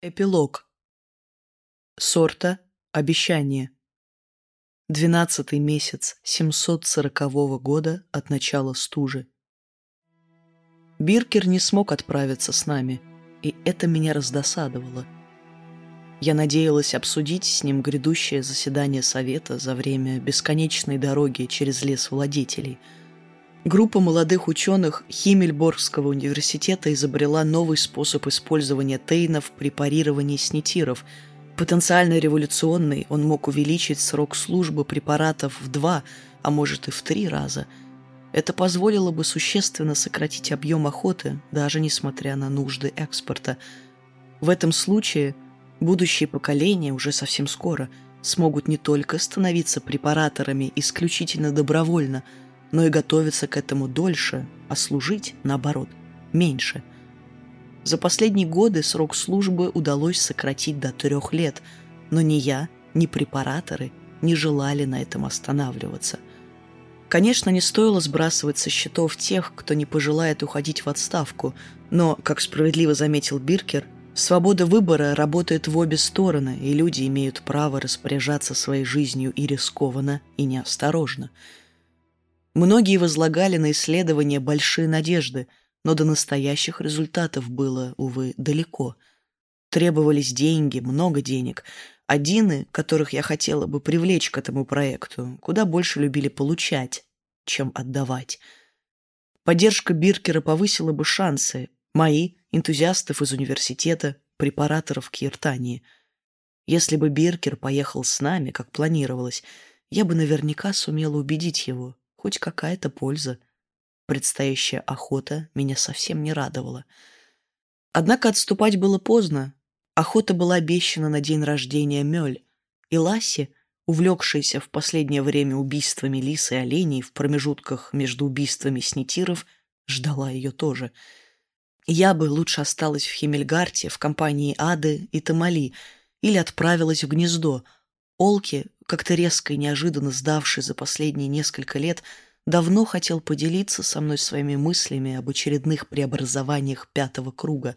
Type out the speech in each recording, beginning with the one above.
Эпилог. Сорта «Обещание». Двенадцатый месяц 740 года от начала стужи. Биркер не смог отправиться с нами, и это меня раздосадовало. Я надеялась обсудить с ним грядущее заседание совета за время бесконечной дороги через лес владетелей – Группа молодых ученых Химмельборгского университета изобрела новый способ использования тейнов при парировании снитиров. Потенциально революционный, он мог увеличить срок службы препаратов в два, а может и в три раза. Это позволило бы существенно сократить объем охоты, даже несмотря на нужды экспорта. В этом случае будущие поколения уже совсем скоро смогут не только становиться препараторами исключительно добровольно – но и готовиться к этому дольше, а служить, наоборот, меньше. За последние годы срок службы удалось сократить до трех лет, но ни я, ни препараторы не желали на этом останавливаться. Конечно, не стоило сбрасывать со счетов тех, кто не пожелает уходить в отставку, но, как справедливо заметил Биркер, свобода выбора работает в обе стороны, и люди имеют право распоряжаться своей жизнью и рискованно, и неосторожно – Многие возлагали на исследования большие надежды, но до настоящих результатов было, увы, далеко. Требовались деньги, много денег. Одины, которых я хотела бы привлечь к этому проекту, куда больше любили получать, чем отдавать. Поддержка Биркера повысила бы шансы. Мои, энтузиастов из университета, препараторов Киртании. Если бы Биркер поехал с нами, как планировалось, я бы наверняка сумела убедить его, Хоть какая-то польза. Предстоящая охота меня совсем не радовала. Однако отступать было поздно. Охота была обещана на день рождения Мёль, и Ласси, увлекшаяся в последнее время убийствами лис и оленей в промежутках между убийствами снитиров, ждала ее тоже. Я бы лучше осталась в Химмельгарте в компании Ады и Тамали или отправилась в гнездо — Олки, как-то резко и неожиданно сдавший за последние несколько лет, давно хотел поделиться со мной своими мыслями об очередных преобразованиях пятого круга.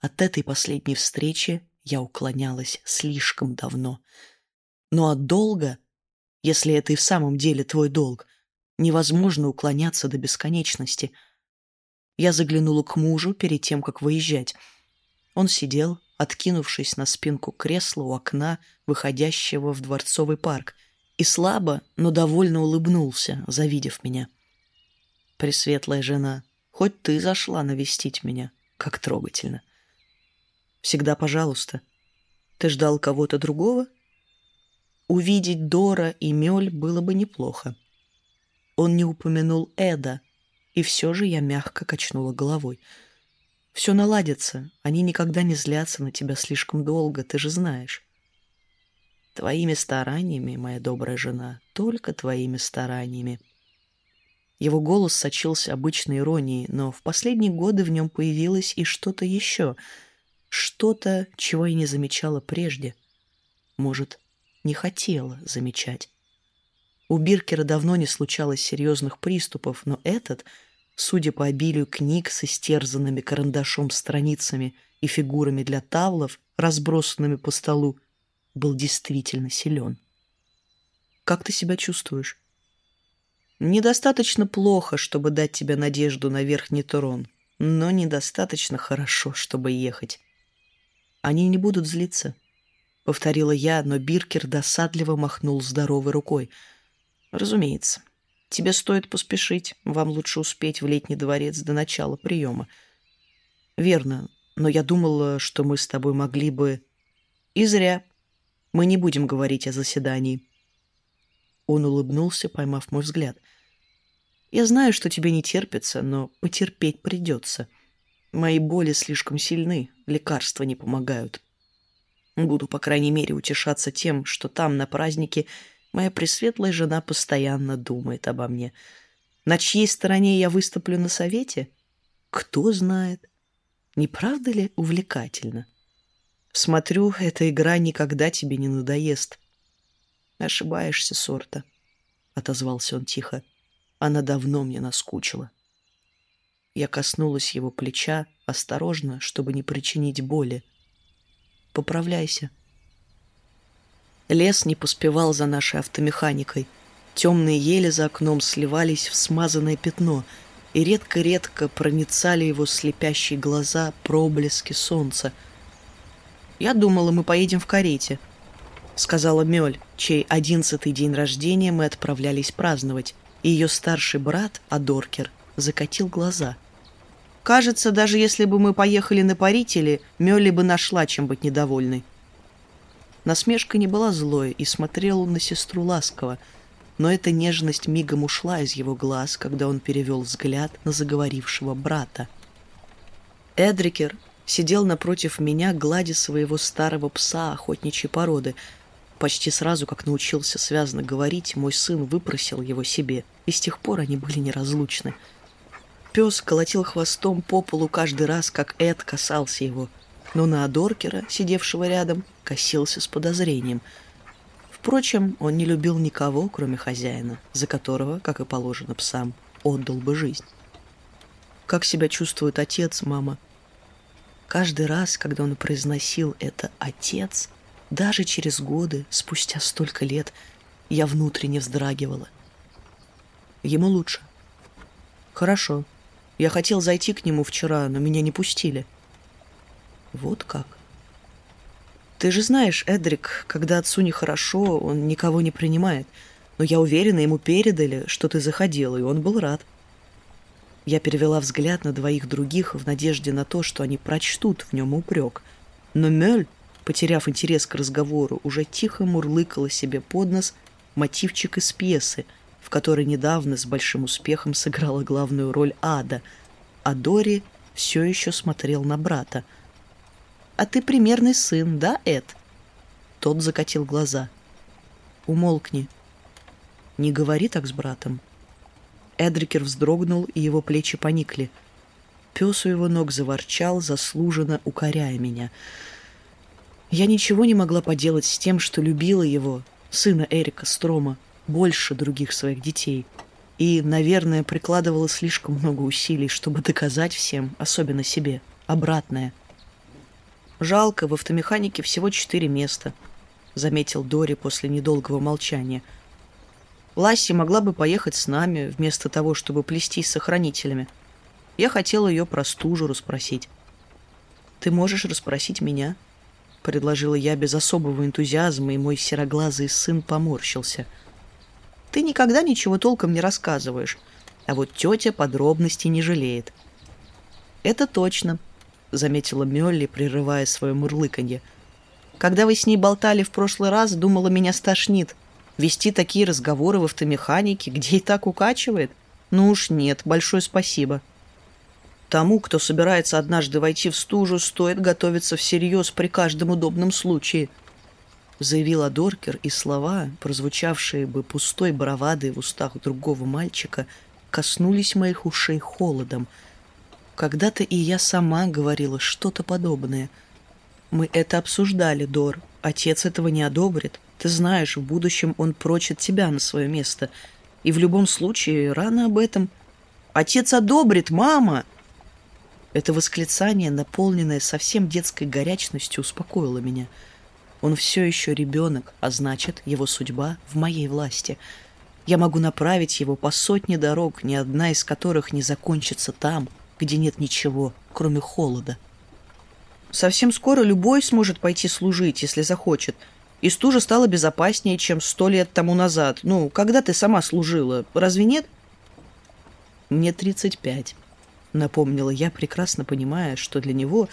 От этой последней встречи я уклонялась слишком давно. Но от долга, если это и в самом деле твой долг, невозможно уклоняться до бесконечности. Я заглянула к мужу перед тем, как выезжать. Он сидел, откинувшись на спинку кресла у окна, выходящего в дворцовый парк, и слабо, но довольно улыбнулся, завидев меня. «Пресветлая жена, хоть ты зашла навестить меня, как трогательно. Всегда пожалуйста. Ты ждал кого-то другого?» Увидеть Дора и Мёль было бы неплохо. Он не упомянул Эда, и все же я мягко качнула головой — все наладится. Они никогда не злятся на тебя слишком долго, ты же знаешь. Твоими стараниями, моя добрая жена, только твоими стараниями. Его голос сочился обычной иронией, но в последние годы в нем появилось и что-то еще. Что-то, чего я не замечала прежде. Может, не хотела замечать. У Биркера давно не случалось серьезных приступов, но этот — судя по обилию книг с истерзанными карандашом страницами и фигурами для тавлов, разбросанными по столу, был действительно силен. «Как ты себя чувствуешь?» «Недостаточно плохо, чтобы дать тебе надежду на верхний Турон, но недостаточно хорошо, чтобы ехать. Они не будут злиться», — повторила я, но Биркер досадливо махнул здоровой рукой. «Разумеется, Тебе стоит поспешить. Вам лучше успеть в летний дворец до начала приема. Верно, но я думала, что мы с тобой могли бы... И зря. Мы не будем говорить о заседании. Он улыбнулся, поймав мой взгляд. Я знаю, что тебе не терпится, но потерпеть придется. Мои боли слишком сильны, лекарства не помогают. Буду, по крайней мере, утешаться тем, что там, на празднике, Моя пресветлая жена постоянно думает обо мне. На чьей стороне я выступлю на совете? Кто знает. Не правда ли увлекательно? Смотрю, эта игра никогда тебе не надоест. Ошибаешься, сорта, — отозвался он тихо. Она давно мне наскучила. Я коснулась его плеча, осторожно, чтобы не причинить боли. поправляйся. Лес не поспевал за нашей автомеханикой. Темные ели за окном сливались в смазанное пятно, и редко-редко проницали его слепящие глаза проблески солнца. «Я думала, мы поедем в карете», — сказала Мёль, чей одиннадцатый день рождения мы отправлялись праздновать, и ее старший брат, Адоркер, закатил глаза. «Кажется, даже если бы мы поехали на парители, Мёлли бы нашла, чем быть недовольной». Насмешка не была злой, и смотрел он на сестру ласково, но эта нежность мигом ушла из его глаз, когда он перевел взгляд на заговорившего брата. Эдрикер сидел напротив меня, гладя своего старого пса охотничьей породы. Почти сразу, как научился связно говорить, мой сын выпросил его себе, и с тех пор они были неразлучны. Пес колотил хвостом по полу каждый раз, как Эд касался его — но на Адоркера, сидевшего рядом, косился с подозрением. Впрочем, он не любил никого, кроме хозяина, за которого, как и положено псам, отдал бы жизнь. Как себя чувствует отец, мама? Каждый раз, когда он произносил это «отец», даже через годы, спустя столько лет, я внутренне вздрагивала. Ему лучше. Хорошо. Я хотел зайти к нему вчера, но меня не пустили. — вот как. Ты же знаешь, Эдрик, когда отцу нехорошо, он никого не принимает. Но я уверена, ему передали, что ты заходила, и он был рад. Я перевела взгляд на двоих других в надежде на то, что они прочтут в нем упрек. Но Мёль, потеряв интерес к разговору, уже тихо мурлыкала себе под нос мотивчик из пьесы, в которой недавно с большим успехом сыграла главную роль Ада, а Дори все еще смотрел на брата — а ты примерный сын, да, Эд?» Тот закатил глаза. «Умолкни. Не говори так с братом». Эдрикер вздрогнул, и его плечи поникли. Пес у его ног заворчал, заслуженно укоряя меня. Я ничего не могла поделать с тем, что любила его, сына Эрика Строма, больше других своих детей. И, наверное, прикладывала слишком много усилий, чтобы доказать всем, особенно себе, обратное — Жалко, в автомеханике всего четыре места, заметил Дори после недолгого молчания. Ласси могла бы поехать с нами, вместо того, чтобы плестись с охранителями. Я хотела ее про стужу расспросить. «Ты можешь расспросить меня?» — предложила я без особого энтузиазма, и мой сероглазый сын поморщился. «Ты никогда ничего толком не рассказываешь, а вот тетя подробностей не жалеет». «Это точно», — заметила Мёлли, прерывая свое мурлыканье. «Когда вы с ней болтали в прошлый раз, думала, меня стошнит. Вести такие разговоры в автомеханике, где и так укачивает? Ну уж нет, большое спасибо». Тому, кто собирается однажды войти в стужу, стоит готовиться всерьез при каждом удобном случае, заявил Адоркер, и слова, прозвучавшие бы пустой бравадой в устах другого мальчика, коснулись моих ушей холодом — когда-то и я сама говорила что-то подобное. Мы это обсуждали, Дор. Отец этого не одобрит. Ты знаешь, в будущем он прочит тебя на свое место. И в любом случае, рано об этом. Отец одобрит, мама! Это восклицание, наполненное совсем детской горячностью, успокоило меня. Он все еще ребенок, а значит, его судьба в моей власти. Я могу направить его по сотне дорог, ни одна из которых не закончится там, где нет ничего, кроме холода. Совсем скоро любой сможет пойти служить, если захочет. И стужа стала безопаснее, чем сто лет тому назад. Ну, когда ты сама служила, разве нет? Мне тридцать пять, напомнила я, прекрасно понимая, что для него,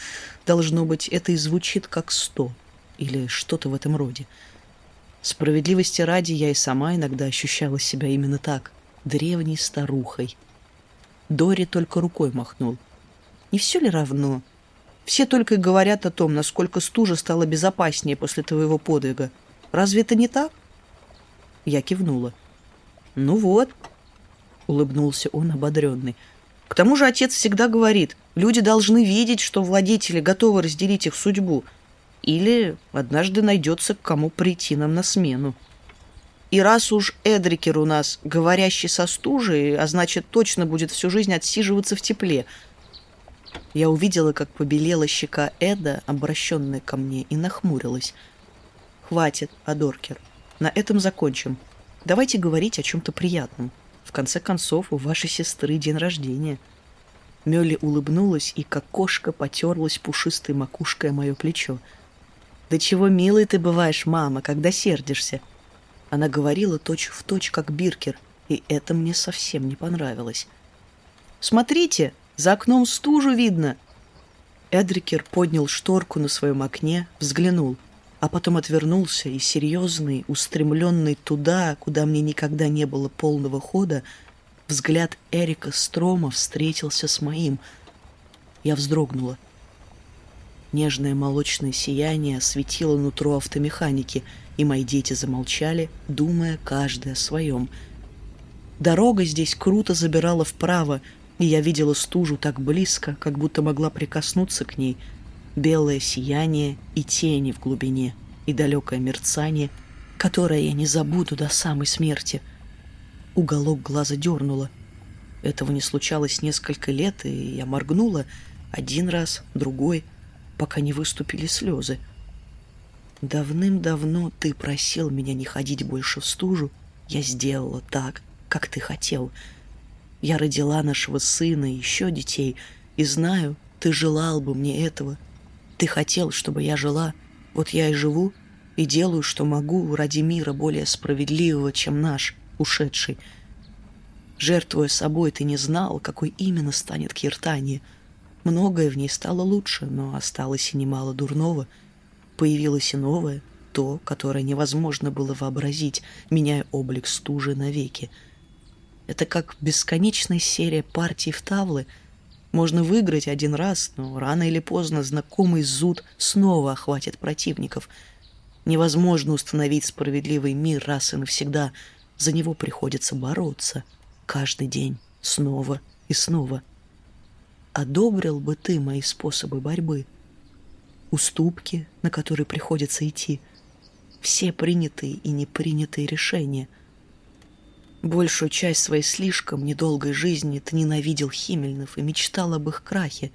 должно быть, это и звучит как сто или что-то в этом роде. Справедливости ради, я и сама иногда ощущала себя именно так, древней старухой, Дори только рукой махнул. Не все ли равно? Все только и говорят о том, насколько стужа стала безопаснее после твоего подвига. Разве это не так? Я кивнула. Ну вот, улыбнулся он ободренный. К тому же отец всегда говорит, люди должны видеть, что владетели готовы разделить их судьбу. Или однажды найдется к кому прийти нам на смену. И раз уж Эдрикер у нас говорящий со стужей, а значит, точно будет всю жизнь отсиживаться в тепле. Я увидела, как побелела щека Эда, обращенная ко мне, и нахмурилась. «Хватит, Адоркер. На этом закончим. Давайте говорить о чем-то приятном. В конце концов, у вашей сестры день рождения». Мёли улыбнулась и, как кошка, потерлась пушистой макушкой о мое плечо. «Да чего милый ты бываешь, мама, когда сердишься!» Она говорила точь в точь, как Биркер, и это мне совсем не понравилось. «Смотрите, за окном стужу видно!» Эдрикер поднял шторку на своем окне, взглянул, а потом отвернулся и серьезный, устремленный туда, куда мне никогда не было полного хода, взгляд Эрика Строма встретился с моим. Я вздрогнула. Нежное молочное сияние осветило нутро автомеханики, и мои дети замолчали, думая каждый о своем. Дорога здесь круто забирала вправо, и я видела стужу так близко, как будто могла прикоснуться к ней. Белое сияние и тени в глубине, и далекое мерцание, которое я не забуду до самой смерти. Уголок глаза дернуло. Этого не случалось несколько лет, и я моргнула один раз, другой — пока не выступили слезы. Давным-давно ты просил меня не ходить больше в стужу. Я сделала так, как ты хотел. Я родила нашего сына и еще детей, и знаю, ты желал бы мне этого. Ты хотел, чтобы я жила. Вот я и живу, и делаю, что могу ради мира более справедливого, чем наш, ушедший. Жертвуя собой, ты не знал, какой именно станет Киртания — Многое в ней стало лучше, но осталось и немало дурного. Появилось и новое, то, которое невозможно было вообразить, меняя облик стужи навеки. Это как бесконечная серия партий в тавлы. Можно выиграть один раз, но рано или поздно знакомый зуд снова охватит противников. Невозможно установить справедливый мир раз и навсегда. За него приходится бороться. Каждый день, снова и снова — одобрил бы ты мои способы борьбы? Уступки, на которые приходится идти, все принятые и непринятые решения. Большую часть своей слишком недолгой жизни ты ненавидел Химельнов и мечтал об их крахе.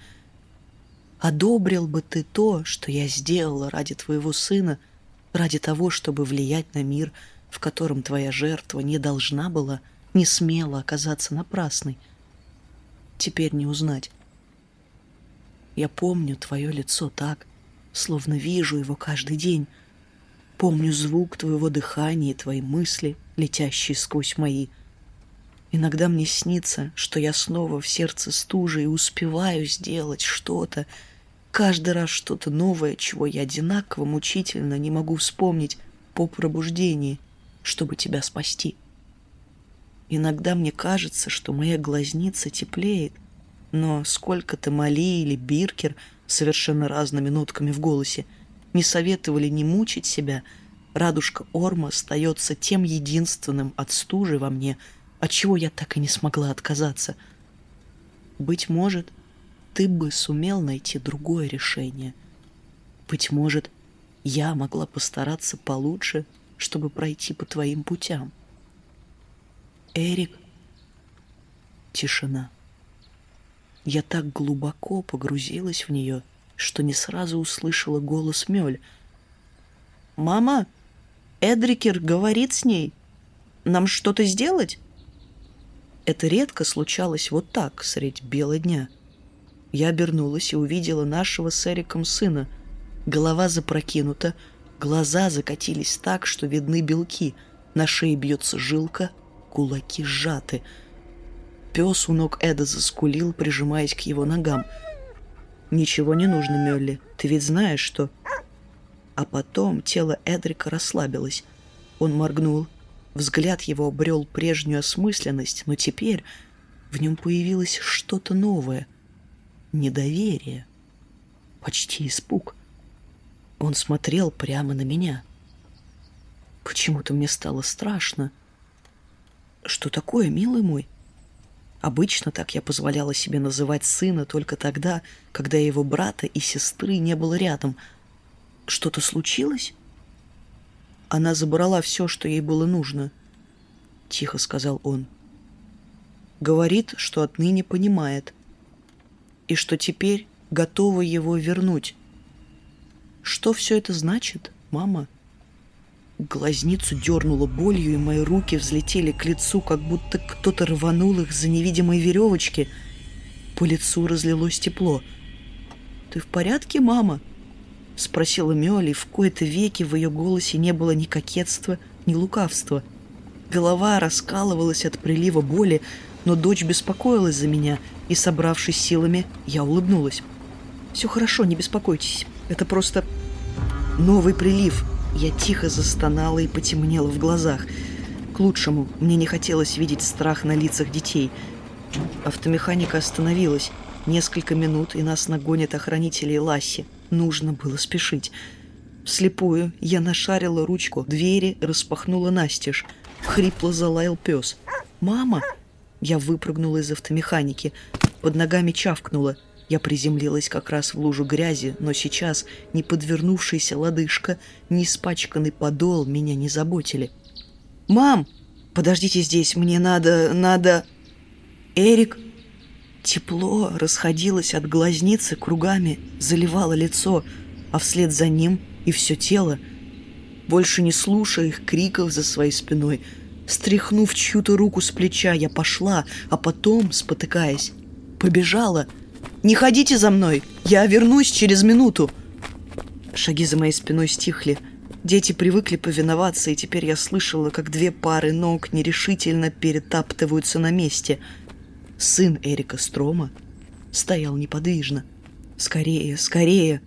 Одобрил бы ты то, что я сделала ради твоего сына, ради того, чтобы влиять на мир, в котором твоя жертва не должна была, не смела оказаться напрасной. Теперь не узнать. Я помню твое лицо так, словно вижу его каждый день. Помню звук твоего дыхания и твои мысли, летящие сквозь мои. Иногда мне снится, что я снова в сердце стужи и успеваю сделать что-то, каждый раз что-то новое, чего я одинаково мучительно не могу вспомнить по пробуждении, чтобы тебя спасти. Иногда мне кажется, что моя глазница теплеет — но сколько-то Мали или Биркер совершенно разными нотками в голосе не советовали не мучить себя, радужка Орма остается тем единственным от стужи во мне, от чего я так и не смогла отказаться. Быть может, ты бы сумел найти другое решение. Быть может, я могла постараться получше, чтобы пройти по твоим путям. Эрик. Тишина. Я так глубоко погрузилась в нее, что не сразу услышала голос Мёль. «Мама, Эдрикер говорит с ней. Нам что-то сделать?» Это редко случалось вот так, средь бела дня. Я обернулась и увидела нашего с Эриком сына. Голова запрокинута, глаза закатились так, что видны белки, на шее бьется жилка, кулаки сжаты — Пес у ног Эда заскулил, прижимаясь к его ногам. «Ничего не нужно, Мелли. Ты ведь знаешь, что...» А потом тело Эдрика расслабилось. Он моргнул. Взгляд его обрел прежнюю осмысленность, но теперь в нем появилось что-то новое. Недоверие. Почти испуг. Он смотрел прямо на меня. Почему-то мне стало страшно. «Что такое, милый мой?» Обычно так я позволяла себе называть сына только тогда, когда его брата и сестры не было рядом. Что-то случилось? Она забрала все, что ей было нужно, — тихо сказал он. Говорит, что отныне понимает. и что теперь готова его вернуть. Что все это значит, мама? Глазницу дернуло болью, и мои руки взлетели к лицу, как будто кто-то рванул их за невидимой веревочки. По лицу разлилось тепло. «Ты в порядке, мама?» — спросила Мёли, в кои-то веки в ее голосе не было ни кокетства, ни лукавства. Голова раскалывалась от прилива боли, но дочь беспокоилась за меня, и, собравшись силами, я улыбнулась. «Все хорошо, не беспокойтесь. Это просто новый прилив». Я тихо застонала и потемнела в глазах. К лучшему мне не хотелось видеть страх на лицах детей. Автомеханика остановилась. Несколько минут, и нас нагонят охранители Ласси. Нужно было спешить. Вслепую я нашарила ручку двери, распахнула настежь. Хрипло залаял пес. «Мама!» Я выпрыгнула из автомеханики. Под ногами чавкнула. Я приземлилась как раз в лужу грязи, но сейчас ни подвернувшаяся лодыжка, ни испачканный подол меня не заботили. «Мам! Подождите здесь, мне надо... надо...» «Эрик!» Тепло расходилось от глазницы кругами, заливало лицо, а вслед за ним и все тело. Больше не слушая их криков за своей спиной, стряхнув чью-то руку с плеча, я пошла, а потом, спотыкаясь, побежала. «Не ходите за мной! Я вернусь через минуту!» Шаги за моей спиной стихли. Дети привыкли повиноваться, и теперь я слышала, как две пары ног нерешительно перетаптываются на месте — сын Эрика Строма, стоял неподвижно. «Скорее, скорее!»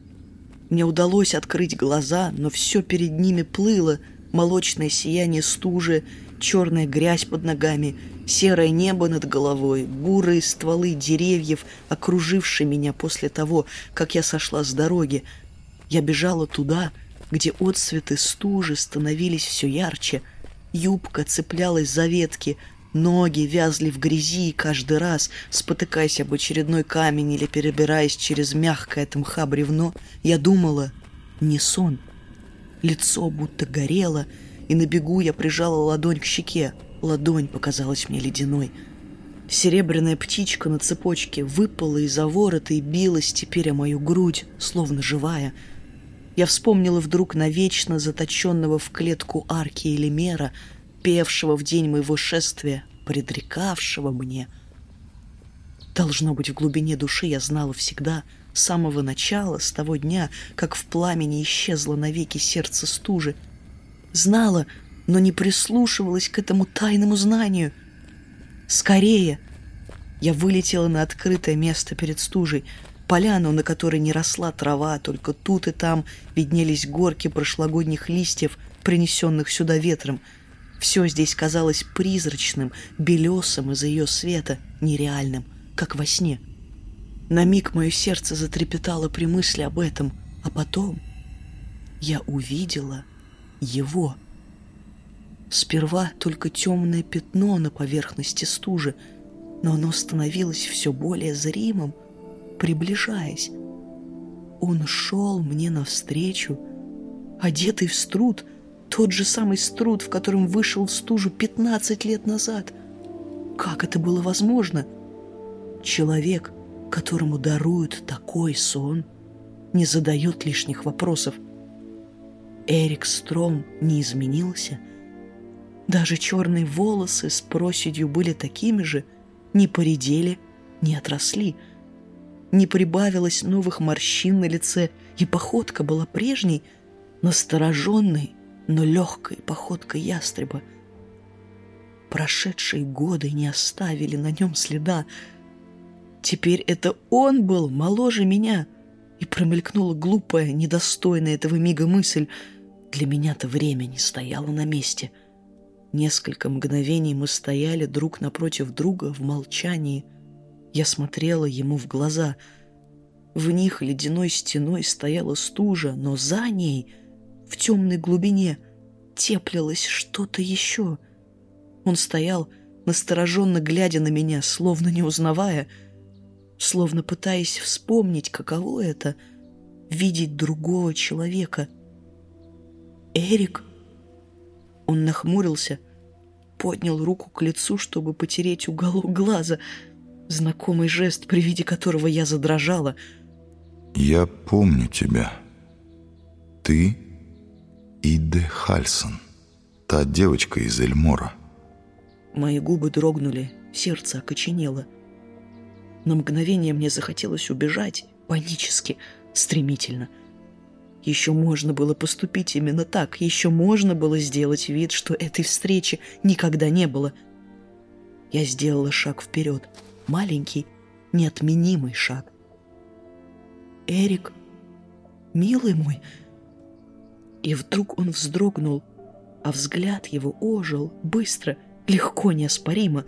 Мне удалось открыть глаза, но все перед ними плыло. Молочное сияние стужи, черная грязь под ногами, серое небо над головой, бурые стволы деревьев, окружившие меня после того, как я сошла с дороги. Я бежала туда, где отсветы стужи становились все ярче. Юбка цеплялась за ветки, Ноги вязли в грязи, и каждый раз, спотыкаясь об очередной камень или перебираясь через мягкое от бревно, я думала, не сон. Лицо будто горело, и на бегу я прижала ладонь к щеке. Ладонь показалась мне ледяной. Серебряная птичка на цепочке выпала из-за ворота и билась теперь о мою грудь, словно живая. Я вспомнила вдруг навечно заточенного в клетку арки или мера, певшего в день моего шествия, предрекавшего мне. Должно быть, в глубине души я знала всегда, с самого начала, с того дня, как в пламени исчезло навеки сердце стужи. Знала, но не прислушивалась к этому тайному знанию. Скорее! Я вылетела на открытое место перед стужей, поляну, на которой не росла трава, только тут и там виднелись горки прошлогодних листьев, принесенных сюда ветром — все здесь казалось призрачным, белесым из-за ее света, нереальным, как во сне. На миг мое сердце затрепетало при мысли об этом, а потом я увидела его. Сперва только темное пятно на поверхности стужи, но оно становилось все более зримым, приближаясь. Он шел мне навстречу, одетый в струд, тот же самый струд, в котором вышел в стужу 15 лет назад. Как это было возможно? Человек, которому даруют такой сон, не задает лишних вопросов. Эрик Стром не изменился. Даже черные волосы с проседью были такими же, не поредели, не отросли. Не прибавилось новых морщин на лице, и походка была прежней, настороженной но легкой походкой ястреба. Прошедшие годы не оставили на нем следа. Теперь это он был моложе меня. И промелькнула глупая, недостойная этого мига мысль. Для меня-то время не стояло на месте. Несколько мгновений мы стояли друг напротив друга в молчании. Я смотрела ему в глаза. В них ледяной стеной стояла стужа, но за ней — в темной глубине теплилось что-то еще. Он стоял, настороженно глядя на меня, словно не узнавая, словно пытаясь вспомнить, каково это — видеть другого человека. «Эрик?» Он нахмурился, поднял руку к лицу, чтобы потереть уголок глаза. знакомый жест, при виде которого я задрожала. «Я помню тебя. Ты Иде Хальсон, та девочка из Эльмора». Мои губы дрогнули, сердце окоченело. На мгновение мне захотелось убежать, панически, стремительно. Еще можно было поступить именно так, еще можно было сделать вид, что этой встречи никогда не было. Я сделала шаг вперед, маленький, неотменимый шаг. «Эрик, милый мой!» И вдруг он вздрогнул, а взгляд его ожил быстро — легко, неоспоримо.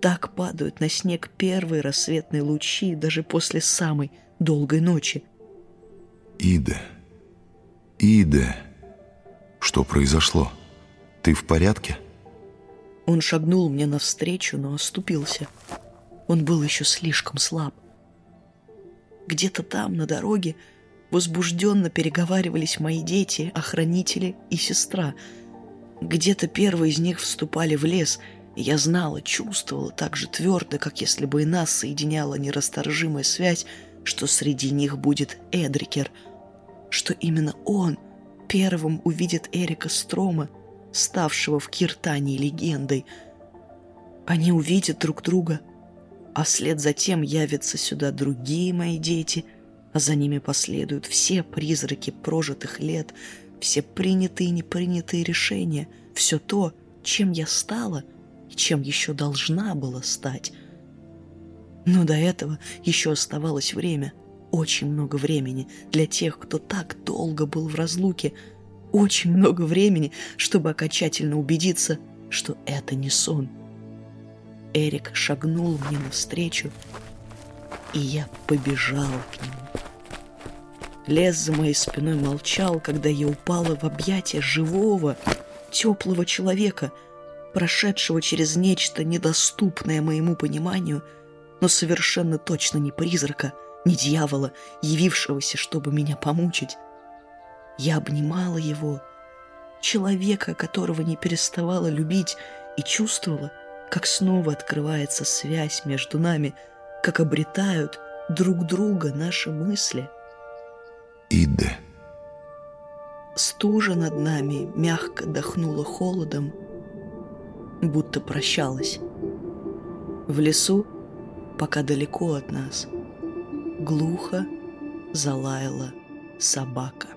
Так падают на снег первые рассветные лучи даже после самой долгой ночи. Ида, Ида, что произошло? Ты в порядке? Он шагнул мне навстречу, но оступился. Он был еще слишком слаб. Где-то там, на дороге, возбужденно переговаривались мои дети, охранители и сестра — где-то первые из них вступали в лес, я знала, чувствовала так же твердо, как если бы и нас соединяла нерасторжимая связь, что среди них будет Эдрикер, что именно он первым увидит Эрика Строма, ставшего в Киртании легендой. Они увидят друг друга, а вслед за тем явятся сюда другие мои дети, а за ними последуют все призраки прожитых лет — все принятые и непринятые решения, все то, чем я стала и чем еще должна была стать. Но до этого еще оставалось время, очень много времени для тех, кто так долго был в разлуке, очень много времени, чтобы окончательно убедиться, что это не сон. Эрик шагнул мне навстречу, и я побежала к нему. Лес за моей спиной молчал, когда я упала в объятия живого, теплого человека, прошедшего через нечто недоступное моему пониманию, но совершенно точно не призрака, не дьявола, явившегося, чтобы меня помучить. Я обнимала его, человека, которого не переставала любить, и чувствовала, как снова открывается связь между нами, как обретают друг друга наши мысли — Иде. Стужа над нами мягко дохнула холодом, будто прощалась. В лесу, пока далеко от нас, глухо залаяла собака.